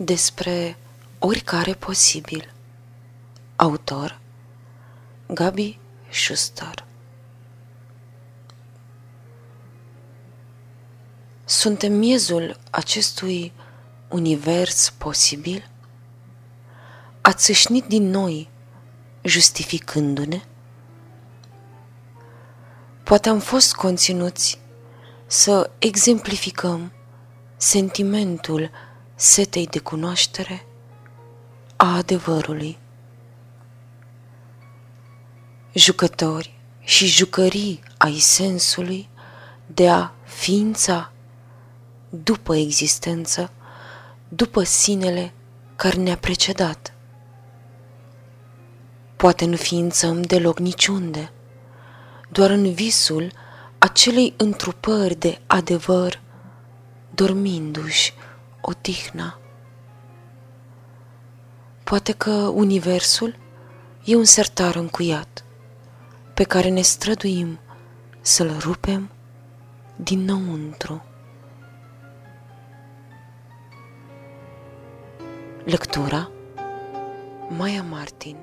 despre oricare posibil. Autor Gabi Schuster Suntem miezul acestui univers posibil? A țâșnit din noi, justificându-ne? Poate am fost conținuți să exemplificăm sentimentul setei de cunoaștere a adevărului. Jucători și jucării ai sensului de a ființa după existență, după sinele care ne-a precedat. Poate nu ființăm deloc niciunde, doar în visul acelei întrupări de adevăr, dormindu-și odihna. Poate că universul e un sertar încuiat pe care ne străduim să-l rupem dinăuntru. Lectura Maya Martin